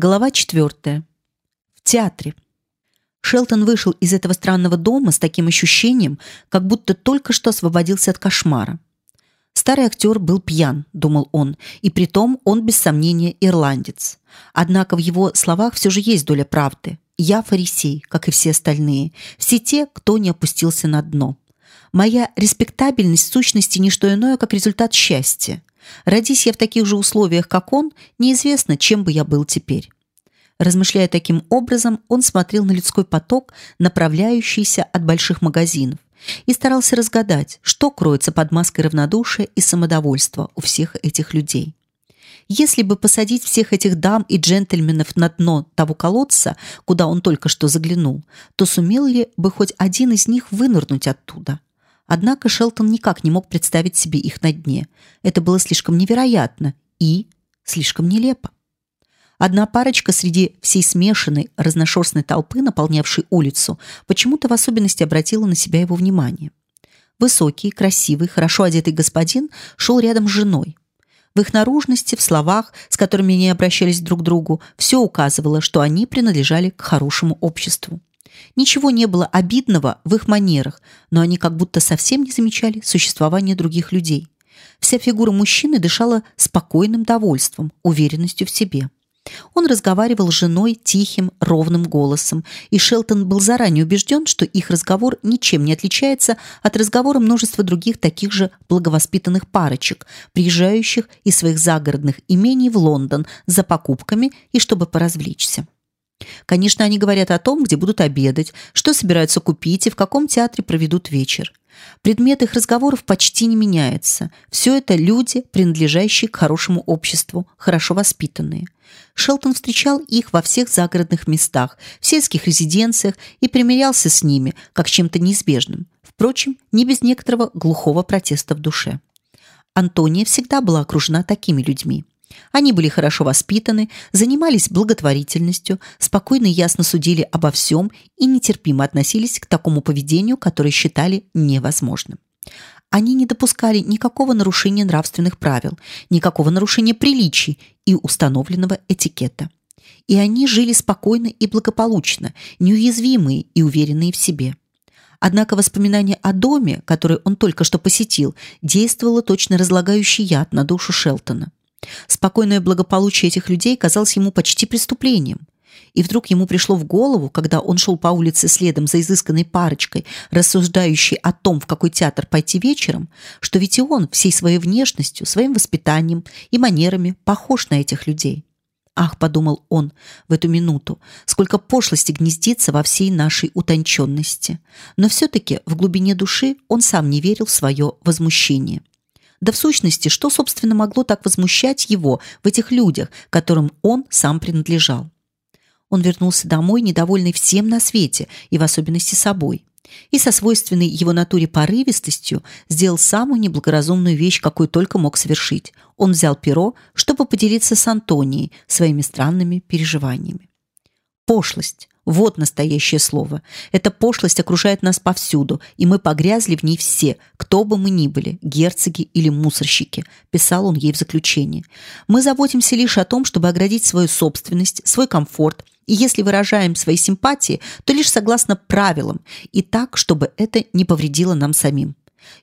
Глава четвертая. В театре. Шелтон вышел из этого странного дома с таким ощущением, как будто только что освободился от кошмара. Старый актер был пьян, думал он, и притом он без сомнения ирландец. Однако в его словах все же есть доля правды. Я фарисей, как и все остальные, все те, кто не опустился на дно. Моя респектабельность в сущности не что иное, как результат счастья. Родись я в таких же условиях, как он, неизвестно, чем бы я был теперь. Размышляя таким образом, он смотрел на людской поток, направляющийся от больших магазинов, и старался разгадать, что кроется под маской равнодушия и самодовольства у всех этих людей. Если бы посадить всех этих дам и джентльменов на дно того колодца, куда он только что заглянул, то сумел ли бы хоть один из них вынырнуть оттуда? Однако Шелтон никак не мог представить себе их на дне. Это было слишком невероятно и слишком нелепо. Одна парочка среди всей смешанной разношерстной толпы, наполнявшей улицу, почему-то в особенности обратила на себя его внимание. Высокий, красивый, хорошо одетый господин шел рядом с женой. В их наружности, в словах, с которыми они обращались друг к другу, все указывало, что они принадлежали к хорошему обществу. Ничего не было обидного в их манерах, но они как будто совсем не замечали существования других людей. Вся фигура мужчины дышала спокойным довольством, уверенностью в себе. Он разговаривал с женой тихим, ровным голосом, и Шелтон был заранее убежден, что их разговор ничем не отличается от разговора множества других таких же благовоспитанных парочек, приезжающих из своих загородных имений в Лондон за покупками и чтобы поразвлечься. Конечно, они говорят о том, где будут обедать, что собираются купить и в каком театре проведут вечер. Предмет их разговоров почти не меняется. Все это люди, принадлежащие к хорошему обществу, хорошо воспитанные. Шелтон встречал их во всех загородных местах, в сельских резиденциях и примирялся с ними, как с чем-то неизбежным. Впрочем, не без некоторого глухого протеста в душе. Антония всегда была окружена такими людьми. Они были хорошо воспитаны, занимались благотворительностью, спокойно и ясно судили обо всем и нетерпимо относились к такому поведению, которое считали невозможным. Они не допускали никакого нарушения нравственных правил, никакого нарушения приличий и установленного этикета. И они жили спокойно и благополучно, неуязвимые и уверенные в себе. Однако воспоминание о доме, который он только что посетил, действовало точно разлагающий яд на душу Шелтона. Спокойное благополучие этих людей казалось ему почти преступлением. И вдруг ему пришло в голову, когда он шел по улице следом за изысканной парочкой, рассуждающей о том, в какой театр пойти вечером, что ведь и он всей своей внешностью, своим воспитанием и манерами похож на этих людей. Ах, подумал он в эту минуту, сколько пошлости гнездится во всей нашей утонченности. Но все-таки в глубине души он сам не верил в свое возмущение. Да в сущности, что, собственно, могло так возмущать его в этих людях, которым он сам принадлежал? Он вернулся домой, недовольный всем на свете, и в особенности собой. И со свойственной его натуре порывистостью сделал самую неблагоразумную вещь, какую только мог совершить. Он взял перо, чтобы поделиться с Антонией своими странными переживаниями. Пошлость. Вот настоящее слово. Эта пошлость окружает нас повсюду, и мы погрязли в ней все, кто бы мы ни были, герцоги или мусорщики, писал он ей в заключении. Мы заботимся лишь о том, чтобы оградить свою собственность, свой комфорт, и если выражаем свои симпатии, то лишь согласно правилам, и так, чтобы это не повредило нам самим.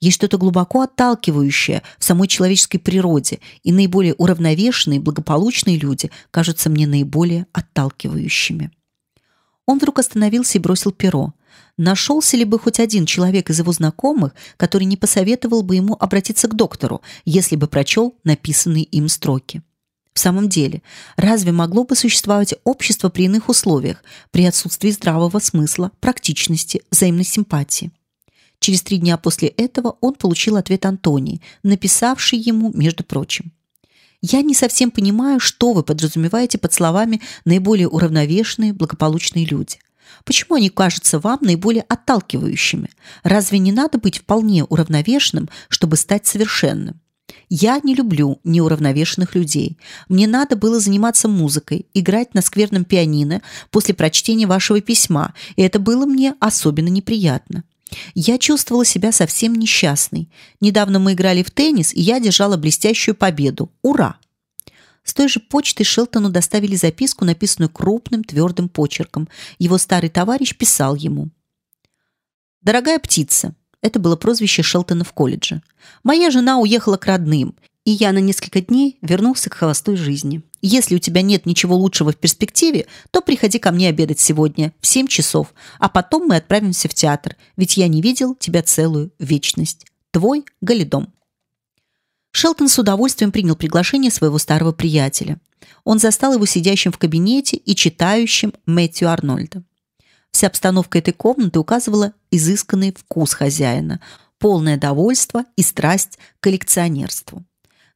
Есть что-то глубоко отталкивающее в самой человеческой природе, и наиболее уравновешенные, благополучные люди кажутся мне наиболее отталкивающими. Он вдруг остановился и бросил перо. Нашелся ли бы хоть один человек из его знакомых, который не посоветовал бы ему обратиться к доктору, если бы прочел написанные им строки? В самом деле, разве могло бы существовать общество при иных условиях, при отсутствии здравого смысла, практичности, взаимной симпатии? Через три дня после этого он получил ответ Антонии, написавший ему, между прочим: я не совсем понимаю, что вы подразумеваете под словами наиболее уравновешенные, благополучные люди. Почему они кажутся вам наиболее отталкивающими? Разве не надо быть вполне уравновешенным, чтобы стать совершенным? Я не люблю неуравновешенных людей. Мне надо было заниматься музыкой, играть на скверном пианино после прочтения вашего письма, и это было мне особенно неприятно. Я чувствовала себя совсем несчастной. Недавно мы играли в теннис, и я держала блестящую победу. Ура! С той же почты Шелтону доставили записку, написанную крупным твердым почерком. Его старый товарищ писал ему. «Дорогая птица, это было прозвище Шелтона в колледже. Моя жена уехала к родным, и я на несколько дней вернулся к холостой жизни. Если у тебя нет ничего лучшего в перспективе, то приходи ко мне обедать сегодня в семь часов, а потом мы отправимся в театр, ведь я не видел тебя целую вечность. Твой Галидом. Шелтон с удовольствием принял приглашение своего старого приятеля. Он застал его сидящим в кабинете и читающим Мэтью Арнольда. Вся обстановка этой комнаты указывала изысканный вкус хозяина, полное довольство и страсть к коллекционерству.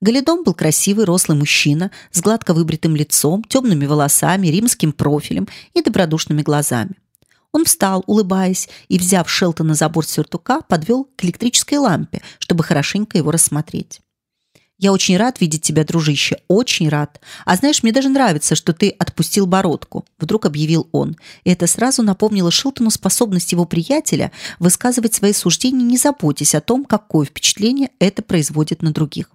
Галидом был красивый, рослый мужчина с гладко выбритым лицом, темными волосами, римским профилем и добродушными глазами. Он встал, улыбаясь, и, взяв Шелтона за борт сюртука, подвел к электрической лампе, чтобы хорошенько его рассмотреть. Я очень рад видеть тебя, дружище, очень рад. А знаешь, мне даже нравится, что ты отпустил бородку, вдруг объявил он. И это сразу напомнило Шилтону способность его приятеля высказывать свои суждения, не заботясь о том, какое впечатление это производит на других.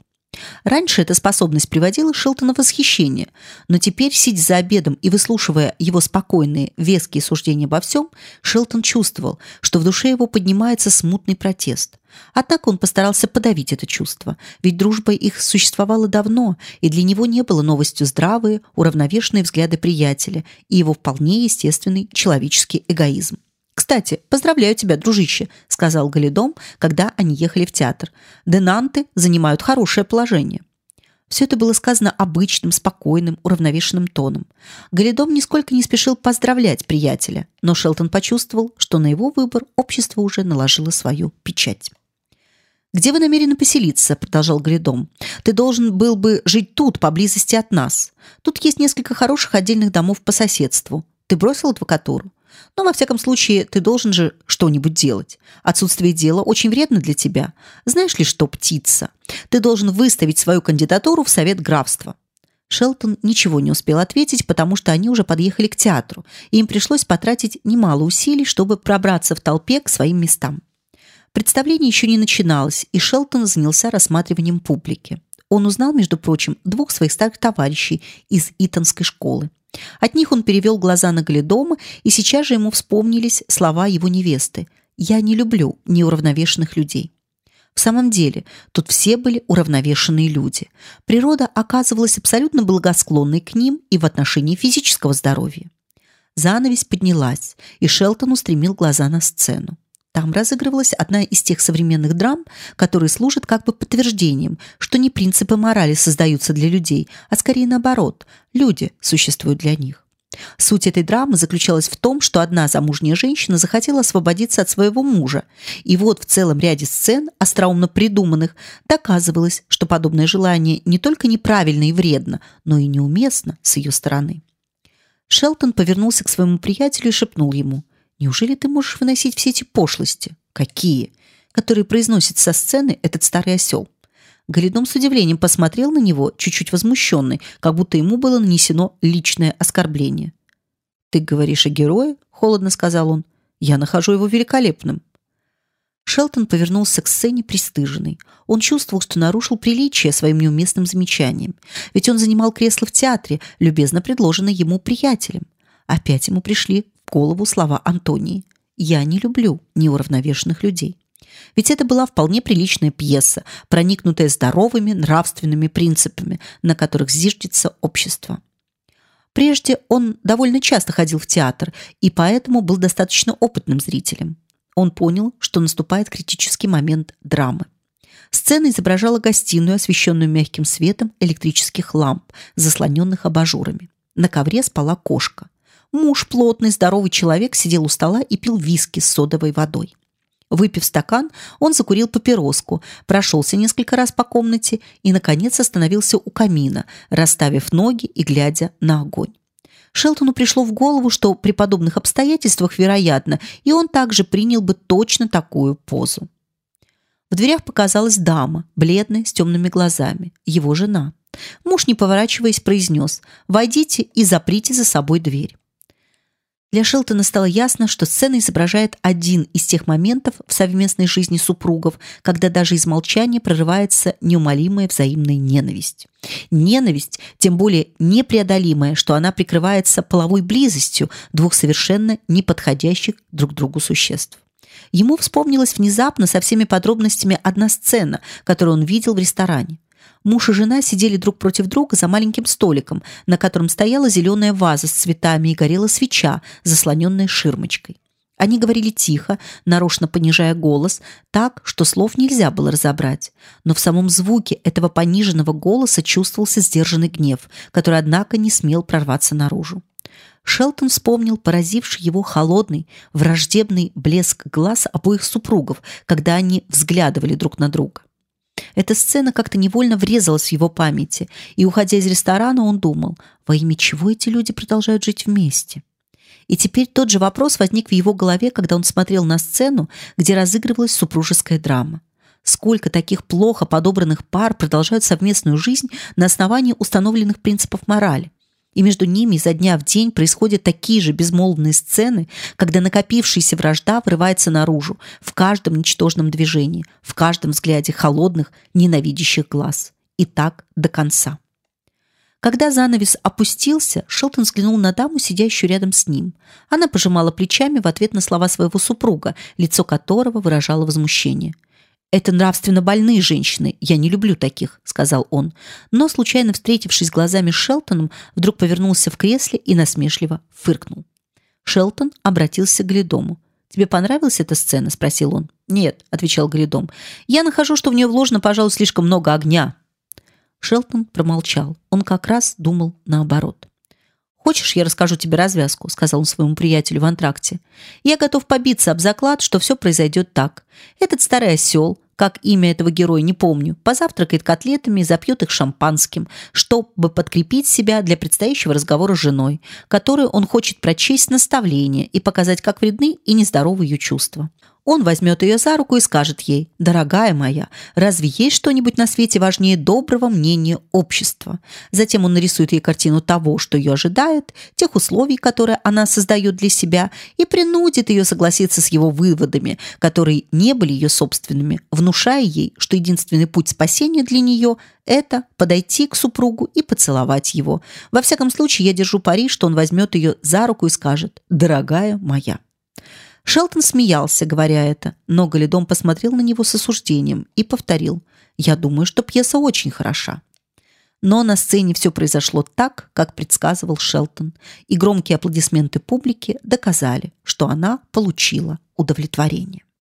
Раньше эта способность приводила Шилтона в восхищение, но теперь, сидя за обедом и выслушивая его спокойные, веские суждения обо всем, Шилтон чувствовал, что в душе его поднимается смутный протест. Однако он постарался подавить это чувство, ведь дружба их существовала давно, и для него не было новостью здравые, уравновешенные взгляды приятеля и его вполне естественный человеческий эгоизм. Кстати, поздравляю тебя, дружище, сказал Галидом, когда они ехали в театр. Денанты занимают хорошее положение. Все это было сказано обычным, спокойным, уравновешенным тоном. Галидом нисколько не спешил поздравлять приятеля, но Шелтон почувствовал, что на его выбор общество уже наложило свою печать. Где вы намерены поселиться? продолжал Галидом. Ты должен был бы жить тут, поблизости от нас. Тут есть несколько хороших отдельных домов по соседству. Ты бросил адвокатуру? Но во всяком случае, ты должен же что-нибудь делать. Отсутствие дела очень вредно для тебя. Знаешь ли, что птица? Ты должен выставить свою кандидатуру в совет графства. Шелтон ничего не успел ответить, потому что они уже подъехали к театру, и им пришлось потратить немало усилий, чтобы пробраться в толпе к своим местам. Представление еще не начиналось, и Шелтон занялся рассматриванием публики. Он узнал, между прочим, двух своих старых товарищей из Итонской школы. От них он перевел глаза на Галидома, и сейчас же ему вспомнились слова его невесты: "Я не люблю неуравновешенных людей". В самом деле, тут все были уравновешенные люди. Природа оказывалась абсолютно благосклонной к ним и в отношении физического здоровья. Занавесь поднялась, и Шелтон устремил глаза на сцену. Там разыгрывалась одна из тех современных драм, которые служат как бы подтверждением, что не принципы морали создаются для людей, а скорее наоборот, люди существуют для них. Суть этой драмы заключалась в том, что одна замужняя женщина захотела освободиться от своего мужа, и вот в целом ряде сцен, остроумно придуманных, доказывалось, что подобное желание не только неправильно и вредно, но и неуместно с ее стороны. Шелтон повернулся к своему приятелю и шепнул ему: Неужели ты можешь выносить все эти пошлости? Какие? Которые произносит со сцены этот старый осел. Галидом с удивлением посмотрел на него, чуть-чуть возмущенный, как будто ему было нанесено личное оскорбление. Ты говоришь о герое? холодно сказал он. Я нахожу его великолепным. Шелтон повернулся к сцене пристыженный. Он чувствовал, что нарушил приличие своим неуместным замечанием, ведь он занимал кресло в театре, любезно предложенное ему приятелем. Опять ему пришли голову слова Антонии. Я не люблю неуравновешенных людей. Ведь это была вполне приличная пьеса, проникнутая здоровыми нравственными принципами, на которых зиждется общество. Прежде он довольно часто ходил в театр и поэтому был достаточно опытным зрителем. Он понял, что наступает критический момент драмы. Сцена изображала гостиную, освещенную мягким светом электрических ламп, заслоненных абажурами. На ковре спала кошка. Муж, плотный, здоровый человек, сидел у стола и пил виски с содовой водой. Выпив стакан, он закурил папироску, прошелся несколько раз по комнате и, наконец, остановился у камина, расставив ноги и глядя на огонь. Шелтону пришло в голову, что при подобных обстоятельствах, вероятно, и он также принял бы точно такую позу. В дверях показалась дама, бледная, с темными глазами, его жена. Муж, не поворачиваясь, произнес: "Войдите и заприте за собой дверь". Для Шелтона стало ясно, что сцена изображает один из тех моментов в совместной жизни супругов, когда даже из молчания прорывается неумолимая взаимная ненависть. Ненависть, тем более непреодолимая, что она прикрывается половой близостью двух совершенно неподходящих друг другу существ. Ему вспомнилась внезапно со всеми подробностями одна сцена, которую он видел в ресторане. Муж и жена сидели друг против друга за маленьким столиком, на котором стояла зеленая ваза с цветами и горела свеча, заслоненная ширмочкой. Они говорили тихо, нарочно понижая голос, так, что слов нельзя было разобрать. Но в самом звуке этого пониженного голоса чувствовался сдержанный гнев, который, однако, не смел прорваться наружу. Шелтон вспомнил поразивший его холодный, враждебный блеск глаз обоих супругов, когда они взглядывали друг на друга. Эта сцена как-то невольно врезалась в его памяти, и, уходя из ресторана, он думал, во имя чего эти люди продолжают жить вместе? И теперь тот же вопрос возник в его голове, когда он смотрел на сцену, где разыгрывалась супружеская драма. Сколько таких плохо подобранных пар продолжают совместную жизнь на основании установленных принципов морали? И между ними изо дня в день происходят такие же безмолвные сцены, когда накопившаяся вражда врывается наружу в каждом ничтожном движении, в каждом взгляде холодных, ненавидящих глаз. И так до конца. Когда занавес опустился, Шелтон взглянул на даму, сидящую рядом с ним. Она пожимала плечами в ответ на слова своего супруга, лицо которого выражало возмущение – это нравственно больные женщины. Я не люблю таких, сказал он. Но случайно встретившись глазами с Шелтоном, вдруг повернулся в кресле и насмешливо фыркнул. Шелтон обратился к Гледому. Тебе понравилась эта сцена, спросил он. Нет, отвечал Гледом. Я нахожу, что в нее вложено, пожалуй, слишком много огня. Шелтон промолчал. Он как раз думал наоборот. «Хочешь, я расскажу тебе развязку?» – сказал он своему приятелю в антракте. «Я готов побиться об заклад, что все произойдет так. Этот старый осел, как имя этого героя не помню, позавтракает котлетами и запьет их шампанским, чтобы подкрепить себя для предстоящего разговора с женой, которой он хочет прочесть наставление и показать, как вредны и нездоровы ее чувства. Он возьмет ее за руку и скажет ей, «Дорогая моя, разве есть что-нибудь на свете важнее доброго мнения общества?» Затем он нарисует ей картину того, что ее ожидает, тех условий, которые она создает для себя, и принудит ее согласиться с его выводами, которые не были ее собственными, внушая ей, что единственный путь спасения для нее – это подойти к супругу и поцеловать его. Во всяком случае, я держу пари, что он возьмет ее за руку и скажет «Дорогая моя». Шелтон смеялся, говоря это, но Галидом посмотрел на него с осуждением и повторил: "Я думаю, что пьеса очень хороша". Но на сцене все произошло так, как предсказывал Шелтон, и громкие аплодисменты публики доказали, что она получила удовлетворение.